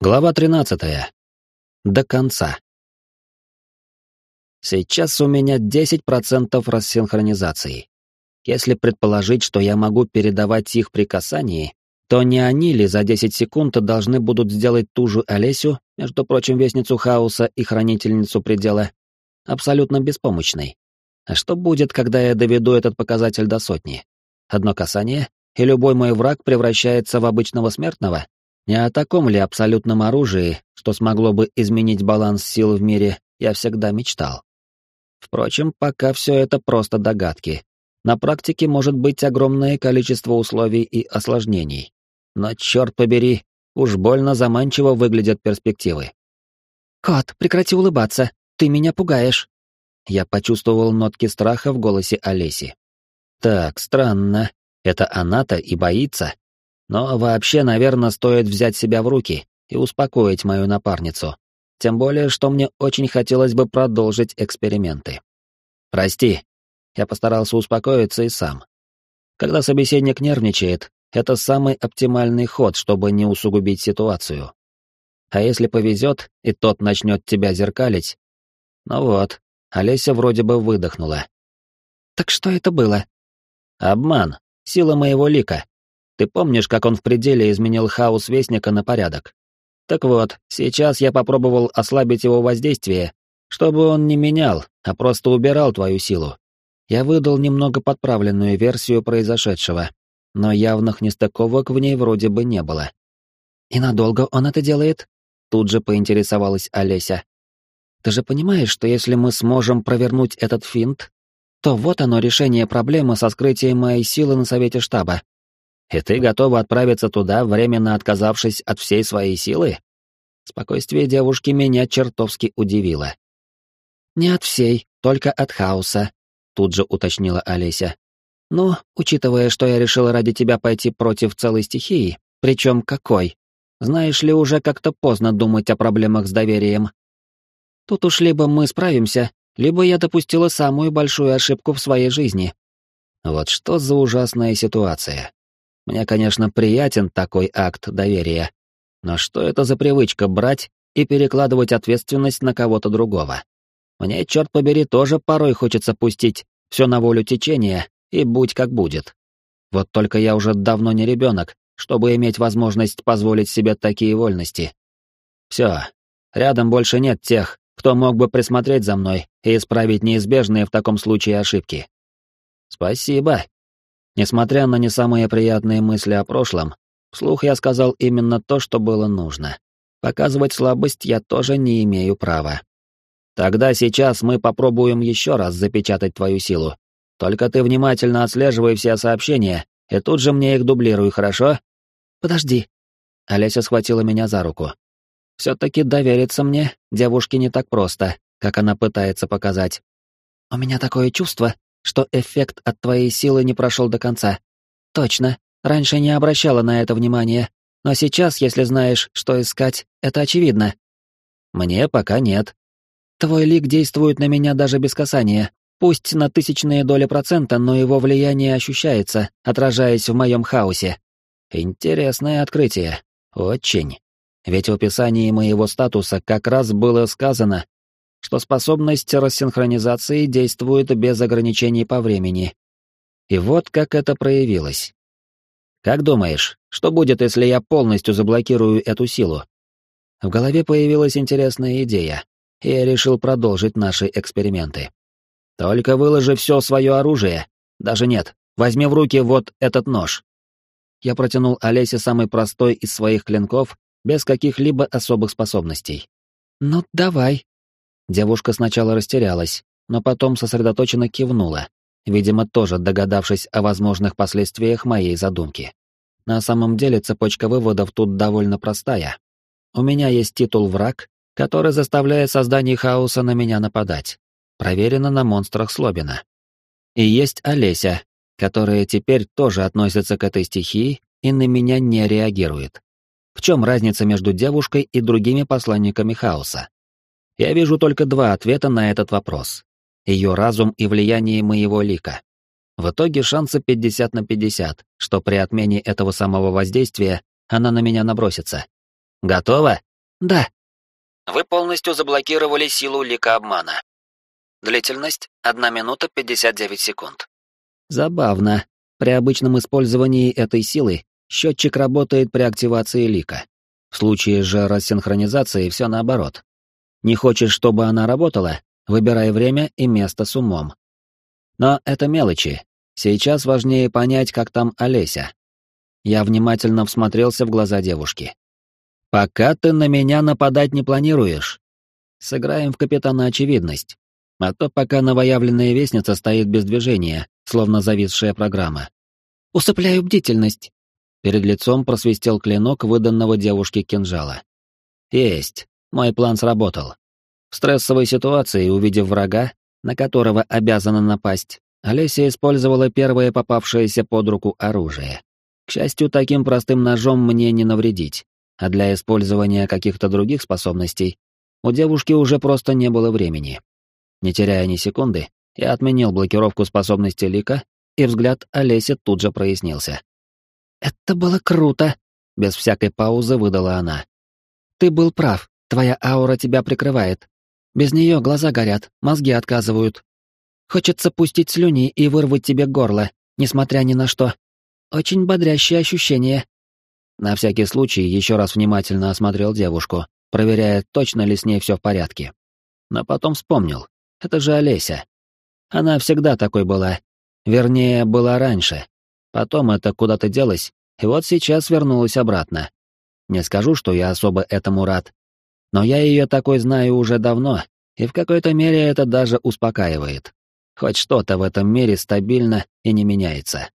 Глава 13. До конца. Сейчас у меня 10% рассинхронизации. Если предположить, что я могу передавать их при касании, то не они ли за 10 секунд должны будут сделать ту же Олесю, между прочим, вестницу хаоса и хранительницу предела, абсолютно беспомощной? А что будет, когда я доведу этот показатель до сотни? Одно касание, и любой мой враг превращается в обычного смертного? Не о таком ли абсолютном оружии, что смогло бы изменить баланс сил в мире, я всегда мечтал. Впрочем, пока все это просто догадки. На практике может быть огромное количество условий и осложнений. Но, черт побери, уж больно заманчиво выглядят перспективы. «Кот, прекрати улыбаться, ты меня пугаешь!» Я почувствовал нотки страха в голосе Олеси. «Так, странно. Это она-то и боится. Но вообще, наверное, стоит взять себя в руки и успокоить мою напарницу. Тем более, что мне очень хотелось бы продолжить эксперименты. «Прости». Я постарался успокоиться и сам. Когда собеседник нервничает, это самый оптимальный ход, чтобы не усугубить ситуацию. А если повезет, и тот начнет тебя зеркалить? Ну вот, Олеся вроде бы выдохнула. «Так что это было?» «Обман. Сила моего лика. Ты помнишь, как он в пределе изменил хаос Вестника на порядок? Так вот, сейчас я попробовал ослабить его воздействие, чтобы он не менял, а просто убирал твою силу. Я выдал немного подправленную версию произошедшего, но явных нестыковок в ней вроде бы не было. «И надолго он это делает?» Тут же поинтересовалась Олеся. «Ты же понимаешь, что если мы сможем провернуть этот финт, то вот оно решение проблемы со скрытием моей силы на совете штаба. И ты готова отправиться туда, временно отказавшись от всей своей силы? Спокойствие девушки меня чертовски удивило. Не от всей, только от хаоса, тут же уточнила Олеся. Ну, учитывая, что я решила ради тебя пойти против целой стихии, причем какой? Знаешь ли, уже как-то поздно думать о проблемах с доверием. Тут уж либо мы справимся, либо я допустила самую большую ошибку в своей жизни. Вот что за ужасная ситуация. Мне, конечно, приятен такой акт доверия. Но что это за привычка брать и перекладывать ответственность на кого-то другого? Мне, черт побери, тоже порой хочется пустить все на волю течения и будь как будет. Вот только я уже давно не ребенок, чтобы иметь возможность позволить себе такие вольности. Все, рядом больше нет тех, кто мог бы присмотреть за мной и исправить неизбежные в таком случае ошибки. Спасибо, Несмотря на не самые приятные мысли о прошлом, вслух я сказал именно то, что было нужно. Показывать слабость я тоже не имею права. Тогда сейчас мы попробуем еще раз запечатать твою силу. Только ты внимательно отслеживай все сообщения, и тут же мне их дублируй, хорошо? Подожди. Олеся схватила меня за руку. Все-таки довериться мне девушке не так просто, как она пытается показать. У меня такое чувство, что эффект от твоей силы не прошел до конца. Точно, раньше не обращала на это внимания, но сейчас, если знаешь, что искать, это очевидно. Мне пока нет. Твой лик действует на меня даже без касания, пусть на тысячные доли процента, но его влияние ощущается, отражаясь в моем хаосе. Интересное открытие. Очень. Ведь в описании моего статуса как раз было сказано, что способность рассинхронизации действует без ограничений по времени. И вот как это проявилось. Как думаешь, что будет, если я полностью заблокирую эту силу? В голове появилась интересная идея, и я решил продолжить наши эксперименты. Только выложи все свое оружие. Даже нет, возьми в руки вот этот нож. Я протянул Олесе самый простой из своих клинков, без каких-либо особых способностей. «Ну, давай», Девушка сначала растерялась, но потом сосредоточенно кивнула, видимо, тоже догадавшись о возможных последствиях моей задумки. На самом деле цепочка выводов тут довольно простая. У меня есть титул «Враг», который заставляет создание хаоса на меня нападать. Проверено на монстрах Слобина. И есть Олеся, которая теперь тоже относится к этой стихии и на меня не реагирует. В чем разница между девушкой и другими посланниками хаоса? Я вижу только два ответа на этот вопрос. Ее разум и влияние моего лика. В итоге шансы 50 на 50, что при отмене этого самого воздействия она на меня набросится. Готово? Да. Вы полностью заблокировали силу лика обмана. Длительность — 1 минута 59 секунд. Забавно. При обычном использовании этой силы счетчик работает при активации лика. В случае же рассинхронизации все наоборот. Не хочешь, чтобы она работала? Выбирай время и место с умом. Но это мелочи. Сейчас важнее понять, как там Олеся. Я внимательно всмотрелся в глаза девушки. «Пока ты на меня нападать не планируешь. Сыграем в капитана очевидность. А то пока новоявленная вестница стоит без движения, словно зависшая программа. «Усыпляю бдительность!» Перед лицом просвистел клинок выданного девушке кинжала. «Есть. Мой план сработал. В стрессовой ситуации, увидев врага, на которого обязана напасть, Олеся использовала первое попавшееся под руку оружие. К счастью, таким простым ножом мне не навредить, а для использования каких-то других способностей у девушки уже просто не было времени. Не теряя ни секунды, я отменил блокировку способности Лика, и взгляд Олеси тут же прояснился. «Это было круто!» — без всякой паузы выдала она. «Ты был прав, твоя аура тебя прикрывает. Без нее глаза горят, мозги отказывают. Хочется пустить слюни и вырвать тебе горло, несмотря ни на что. Очень бодрящее ощущение». На всякий случай еще раз внимательно осмотрел девушку, проверяя, точно ли с ней все в порядке. Но потом вспомнил. Это же Олеся. Она всегда такой была. Вернее, была раньше. Потом это куда-то делось, и вот сейчас вернулась обратно. Не скажу, что я особо этому рад. Но я ее такой знаю уже давно, и в какой-то мере это даже успокаивает. Хоть что-то в этом мире стабильно и не меняется.